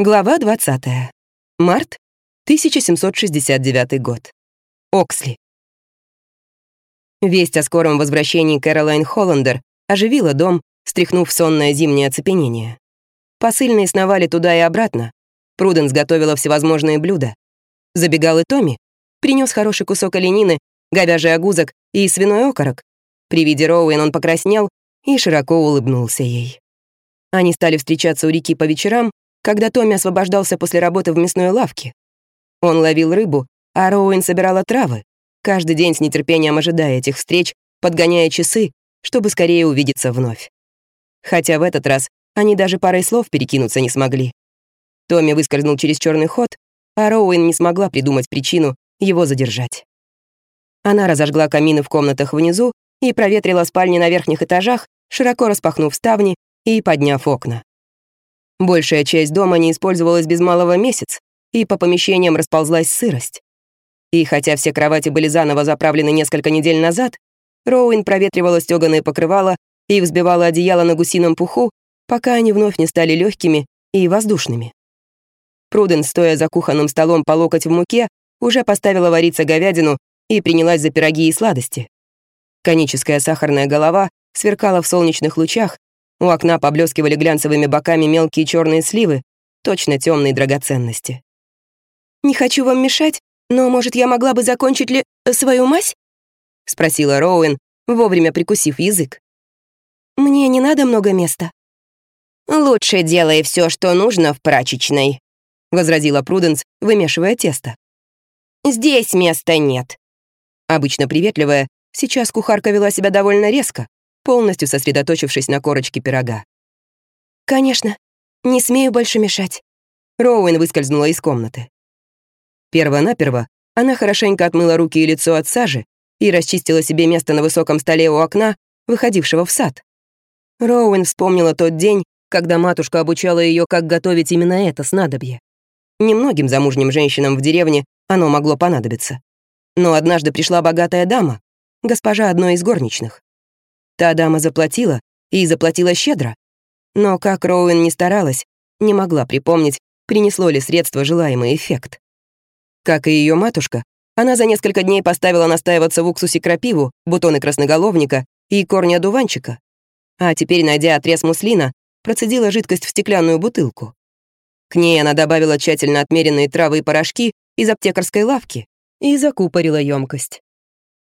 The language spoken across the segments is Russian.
Глава 20. Март, 1769 год. Оксли. Весть о скором возвращении Кэролайн Холландер оживила дом, стряхнув сонное зимнее оцепенение. Посыльные сновали туда и обратно. Пруденс готовила всевозможные блюда. Забегал и Томми, принес хороший кусок оленины, говяжий огузок и свиной окорок. При виде Роуэн он покраснел и широко улыбнулся ей. Они стали встречаться у реки по вечерам, когда Томми освобождался после работы в мясной лавке. Он ловил рыбу, а Роуэн собирала травы, каждый день с нетерпением ожидая этих встреч, подгоняя часы, чтобы скорее увидеться вновь. Хотя в этот раз они даже парой слов перекинуться не смогли. Томми выскользнул через черный ход, а Роуэн не смогла придумать причину его задержать. Она разожгла камины в комнатах внизу и проветрила спальни на верхних этажах, широко распахнув ставни и подняв окна. Большая часть дома не использовалась без малого месяц, и по помещениям расползлась сырость. И хотя все кровати были заново заправлены несколько недель назад, Роуэн проветривала стёганое покрывало и взбивала одеяло на гусином пуху, пока они вновь не стали легкими и воздушными. Пруден, стоя за кухонным столом по локоть в муке, уже поставила вариться говядину и принялась за пироги и сладости. Коническая сахарная голова сверкала в солнечных лучах, у окна поблескивали глянцевыми боками мелкие черные сливы, точно темные драгоценности. «Не хочу вам мешать, но, может, я могла бы закончить ли э, свою мазь?» — спросила Роуэн, вовремя прикусив язык. «Мне не надо много места». «Лучше делай все, что нужно в прачечной», — возразила Пруденс, вымешивая тесто. «Здесь места нет». Обычно приветливая, сейчас кухарка вела себя довольно резко, полностью сосредоточившись на корочке пирога. «Конечно, не смею больше мешать». Роуэн выскользнула из комнаты. Первонаперво она хорошенько отмыла руки и лицо от сажи и расчистила себе место на высоком столе у окна, выходившего в сад. Роуэн вспомнила тот день, когда матушка обучала ее, как готовить именно это снадобье. Немногим замужним женщинам в деревне оно могло понадобиться. Но однажды пришла богатая дама, госпожа одной из горничных. Та дама заплатила, и заплатила щедро. Но как Роуэн не старалась, не могла припомнить, принесло ли средство желаемый эффект. Как и ее матушка, она за несколько дней поставила настаиваться в уксусе крапиву, бутоны красноголовника и корни одуванчика. А теперь, найдя отрез муслина, процедила жидкость в стеклянную бутылку. К ней она добавила тщательно отмеренные травы и порошки из аптекарской лавки и закупорила емкость.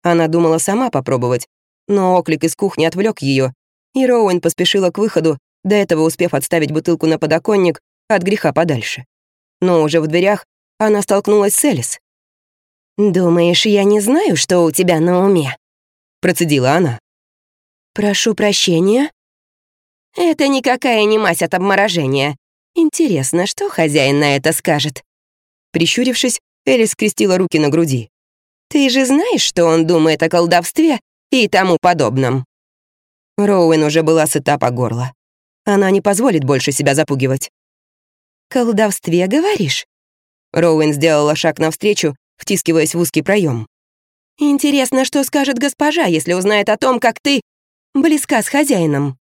Она думала сама попробовать, но оклик из кухни отвлек ее, и Роуэн поспешила к выходу, до этого успев отставить бутылку на подоконник от греха подальше. Но уже в дверях она столкнулась с Элис. «Думаешь, я не знаю, что у тебя на уме?» Процедила она. «Прошу прощения». «Это никакая не мазь от обморожения. Интересно, что хозяин на это скажет?» Прищурившись, Элис скрестила руки на груди. «Ты же знаешь, что он думает о колдовстве и тому подобном». Роуэн уже была сыта по горло. Она не позволит больше себя запугивать. «Колдовстве, говоришь?» Роуэн сделала шаг навстречу, втискиваясь в узкий проем. «Интересно, что скажет госпожа, если узнает о том, как ты близка с хозяином?»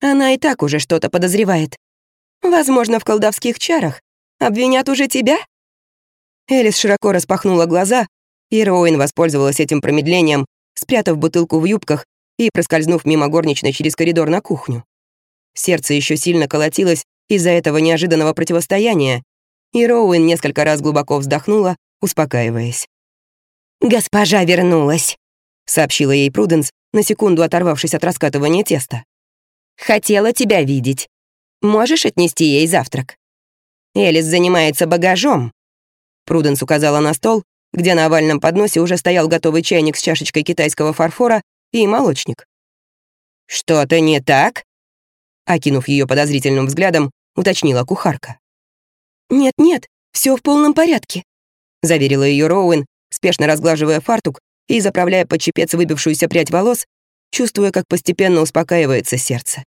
Она и так уже что-то подозревает. Возможно, в колдовских чарах обвинят уже тебя?» Элис широко распахнула глаза, и Роуэн воспользовалась этим промедлением, спрятав бутылку в юбках и проскользнув мимо горничной через коридор на кухню. Сердце еще сильно колотилось из-за этого неожиданного противостояния, и Роуэн несколько раз глубоко вздохнула, успокаиваясь. «Госпожа вернулась», — сообщила ей Пруденс, на секунду оторвавшись от раскатывания теста. «Хотела тебя видеть. Можешь отнести ей завтрак? Элис занимается багажом». Пруденс указала на стол, где на овальном подносе уже стоял готовый чайник с чашечкой китайского фарфора и молочник. «Что-то не так?» Окинув ее подозрительным взглядом, уточнила кухарка. «Нет-нет, все в полном порядке», — заверила ее Роуэн, спешно разглаживая фартук и заправляя под чепец выбившуюся прядь волос, чувствуя, как постепенно успокаивается сердце.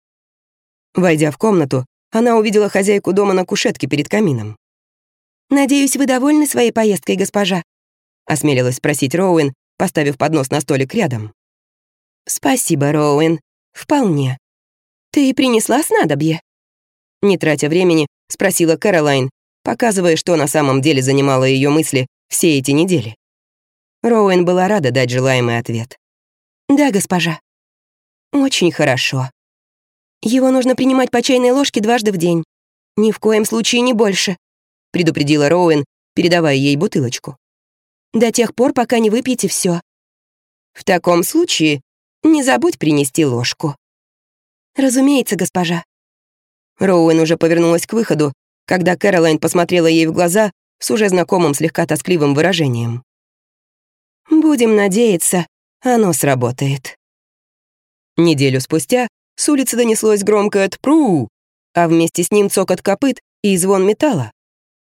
Войдя в комнату, она увидела хозяйку дома на кушетке перед камином. «Надеюсь, вы довольны своей поездкой, госпожа?» — осмелилась спросить Роуэн, поставив поднос на столик рядом. «Спасибо, Роуэн. Вполне. Ты принесла снадобье?» Не тратя времени, — спросила Кэролайн, показывая, что на самом деле занимало ее мысли все эти недели. Роуэн была рада дать желаемый ответ. «Да, госпожа». «Очень хорошо». «Его нужно принимать по чайной ложке дважды в день. Ни в коем случае не больше», — предупредила Роуэн, передавая ей бутылочку. «До тех пор, пока не выпьете все. «В таком случае не забудь принести ложку». «Разумеется, госпожа». Роуэн уже повернулась к выходу, когда Кэролайн посмотрела ей в глаза с уже знакомым слегка тоскливым выражением. «Будем надеяться, оно сработает». Неделю спустя с улицы донеслось громкое «тпру», а вместе с ним цокот копыт и звон металла.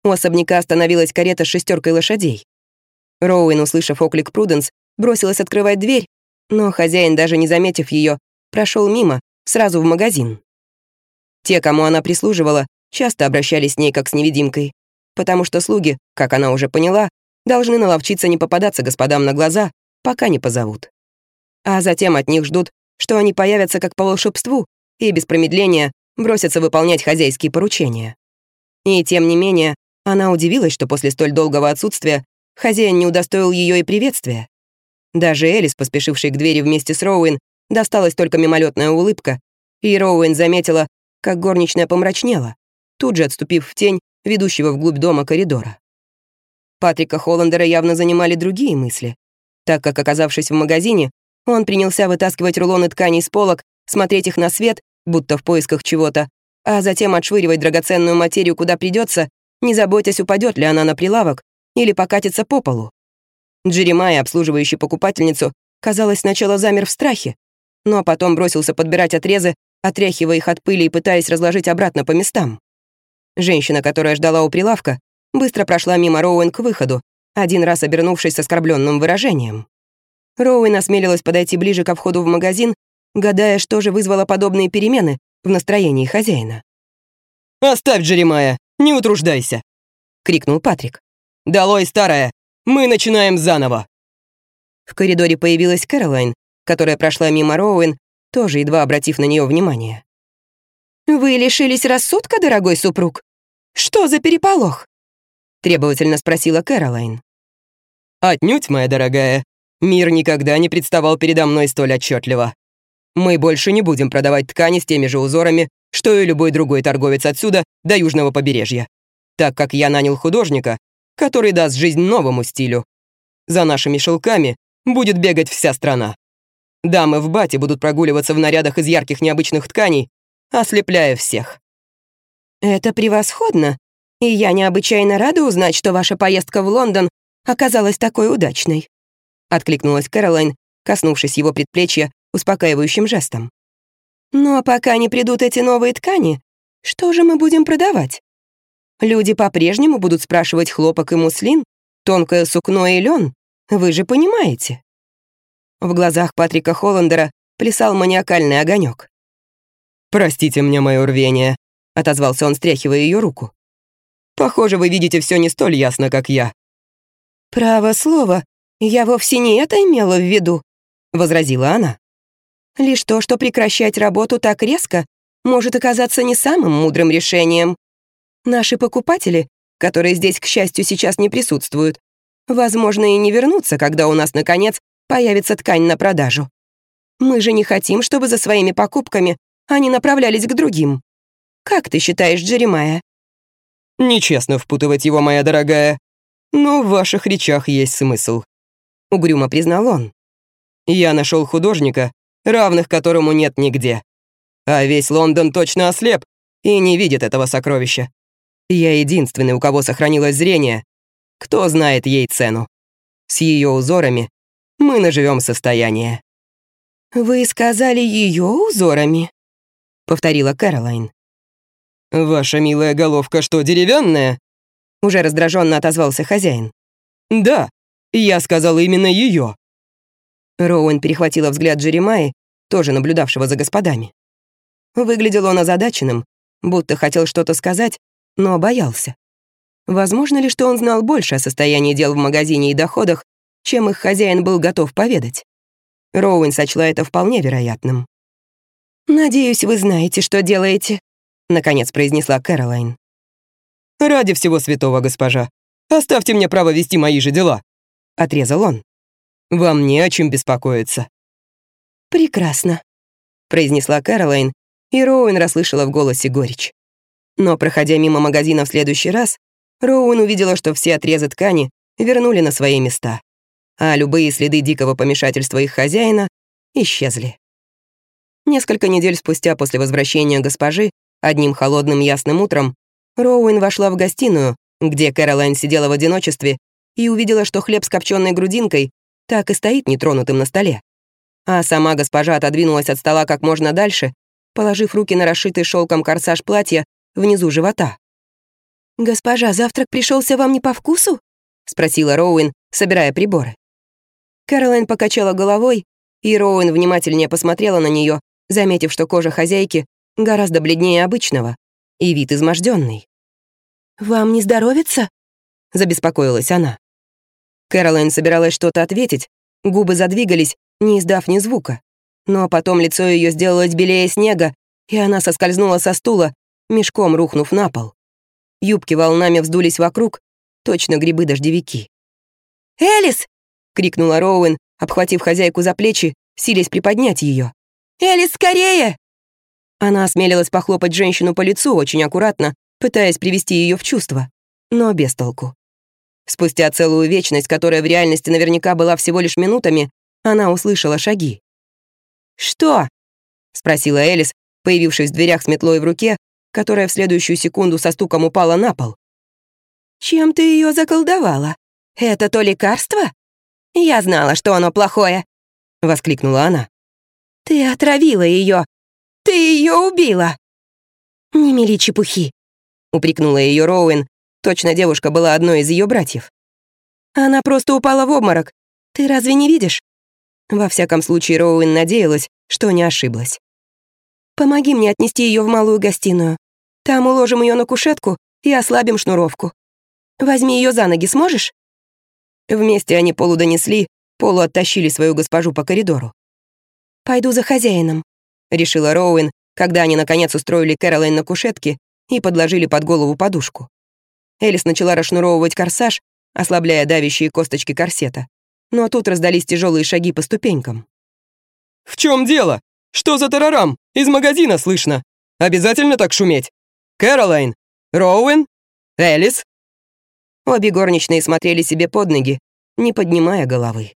У особняка остановилась карета с шестеркой лошадей. Роуэн, услышав оклик Пруденс, бросилась открывать дверь, но хозяин, даже не заметив ее, прошел мимо, сразу в магазин. Те, кому она прислуживала, часто обращались с ней как с невидимкой, потому что слуги, как она уже поняла, должны наловчиться не попадаться господам на глаза, пока не позовут. А затем от них ждут, что они появятся как по волшебству и без промедления бросятся выполнять хозяйские поручения. И тем не менее, она удивилась, что после столь долгого отсутствия хозяин не удостоил ее и приветствия. Даже Элис, поспешившей к двери вместе с Роуэн, досталась только мимолетная улыбка, и Роуэн заметила, как горничная помрачнела, тут же отступив в тень ведущего вглубь дома коридора. Патрика Холландера явно занимали другие мысли, так как, оказавшись в магазине, он принялся вытаскивать рулоны тканей с полок, смотреть их на свет, будто в поисках чего-то, а затем отшвыривать драгоценную материю куда придется, не заботясь, упадет ли она на прилавок или покатится по полу. Джеремай, обслуживающий покупательницу, казалось, сначала замер в страхе, но потом бросился подбирать отрезы, отряхивая их от пыли и пытаясь разложить обратно по местам. Женщина, которая ждала у прилавка, быстро прошла мимо Роуэн к выходу, один раз обернувшись с оскорбленным выражением. Роуэн осмелилась подойти ближе ко входу в магазин, гадая, что же вызвало подобные перемены в настроении хозяина. «Оставь, Джеремая, не утруждайся!» — крикнул Патрик. «Долой, старая! Мы начинаем заново!» В коридоре появилась Кэролайн, которая прошла мимо Роуэн, тоже едва обратив на нее внимание. «Вы лишились рассудка, дорогой супруг? Что за переполох?» Требовательно спросила Кэролайн. «Отнюдь, моя дорогая. Мир никогда не представал передо мной столь отчетливо. Мы больше не будем продавать ткани с теми же узорами, что и любой другой торговец отсюда до южного побережья, так как я нанял художника, который даст жизнь новому стилю. За нашими шелками будет бегать вся страна. Дамы в бате будут прогуливаться в нарядах из ярких необычных тканей, ослепляя всех. Это превосходно, и я необычайно рада узнать, что ваша поездка в Лондон оказалась такой удачной. Откликнулась Кэролайн, коснувшись его предплечья успокаивающим жестом. «Ну а пока не придут эти новые ткани, что же мы будем продавать? Люди по-прежнему будут спрашивать хлопок и муслин, тонкое сукно и лен. Вы же понимаете. В глазах Патрика Холландера плясал маниакальный огонек. «Простите мне мое рвение», — отозвался он, стряхивая ее руку. «Похоже, вы видите все не столь ясно, как я». «Право слово, я вовсе не это имела в виду», — возразила она. «Лишь то, что прекращать работу так резко, может оказаться не самым мудрым решением. Наши покупатели, которые здесь, к счастью, сейчас не присутствуют, возможно, и не вернутся, когда у нас, наконец, появится ткань на продажу. Мы же не хотим, чтобы за своими покупками они направлялись к другим. Как ты считаешь, Джеремая?» «Нечестно впутывать его, моя дорогая. Но в ваших речах есть смысл», — угрюмо признал он. «Я нашел художника, равных которому нет нигде. А весь Лондон точно ослеп и не видит этого сокровища. Я единственный, у кого сохранилось зрение. Кто знает ей цену? С ее узорами мы наживем состояние». «Вы сказали ее узорами?» — повторила Кэролайн. «Ваша милая головка что, деревянная?» Уже раздраженно отозвался хозяин. «Да, я сказал именно ее. Роуэн перехватила взгляд Джеремаи, тоже наблюдавшего за господами. Выглядел он озадаченным, будто хотел что-то сказать, но боялся. Возможно ли, что он знал больше о состоянии дел в магазине и доходах, чем их хозяин был готов поведать? Роуэн сочла это вполне вероятным. «Надеюсь, вы знаете, что делаете», — наконец произнесла Кэролайн. Ради всего святого, госпожа. Оставьте мне право вести мои же дела», — отрезал он. «Вам не о чем беспокоиться». «Прекрасно», — произнесла Кэролайн, и Роуэн расслышала в голосе горечь. Но, проходя мимо магазина в следующий раз, Роуэн увидела, что все отрезы ткани вернули на свои места, а любые следы дикого помешательства их хозяина исчезли. Несколько недель спустя после возвращения госпожи, одним холодным ясным утром, Роуэн вошла в гостиную, где Кэролайн сидела в одиночестве, и увидела, что хлеб с копченой грудинкой так и стоит нетронутым на столе. А сама госпожа отодвинулась от стола как можно дальше, положив руки на расшитый шелком корсаж платья внизу живота. «Госпожа, завтрак пришелся вам не по вкусу?» — спросила Роуэн, собирая приборы. Кэролайн покачала головой, и Роуэн внимательнее посмотрела на нее, заметив, что кожа хозяйки гораздо бледнее обычного и вид изможденный. «Вам не здоровится?» — забеспокоилась она. Кэролайн собиралась что-то ответить, губы задвигались, не издав ни звука. Но потом лицо ее сделалось белее снега, и она соскользнула со стула, мешком рухнув на пол. Юбки волнами вздулись вокруг, точно грибы-дождевики. «Элис!» — крикнула Роуэн, обхватив хозяйку за плечи, силясь приподнять ее. «Элис, скорее!» Она осмелилась похлопать женщину по лицу очень аккуратно, пытаясь привести ее в чувство, но без толку. Спустя целую вечность, которая в реальности наверняка была всего лишь минутами, она услышала шаги. «Что?» — спросила Элис, появившись в дверях с метлой в руке, которая в следующую секунду со стуком упала на пол. «Чем ты ее заколдовала? Это то лекарство? Я знала, что оно плохое!» — воскликнула она. «Ты отравила ее! Ты ее убила!» «Не мели чепухи!» — упрекнула ее Роуэн. Точно девушка была одной из ее братьев. «Она просто упала в обморок. Ты разве не видишь?» Во всяком случае, Роуэн надеялась, что не ошиблась. «Помоги мне отнести ее в малую гостиную. Там уложим ее на кушетку и ослабим шнуровку. Возьми ее за ноги, сможешь?» Вместе они полу донесли, полу оттащили свою госпожу по коридору. «Пойду за хозяином», — решила Роуэн, когда они наконец устроили Кэролайн на кушетке и подложили под голову подушку. Элис начала расшнуровывать корсаж, ослабляя давящие косточки корсета. Но тут раздались тяжелые шаги по ступенькам. «В чем дело? Что за тарарам? Из магазина слышно. Обязательно так шуметь?» Кэролайн! Роуэн? Элис?» Обе горничные смотрели себе под ноги, не поднимая головы.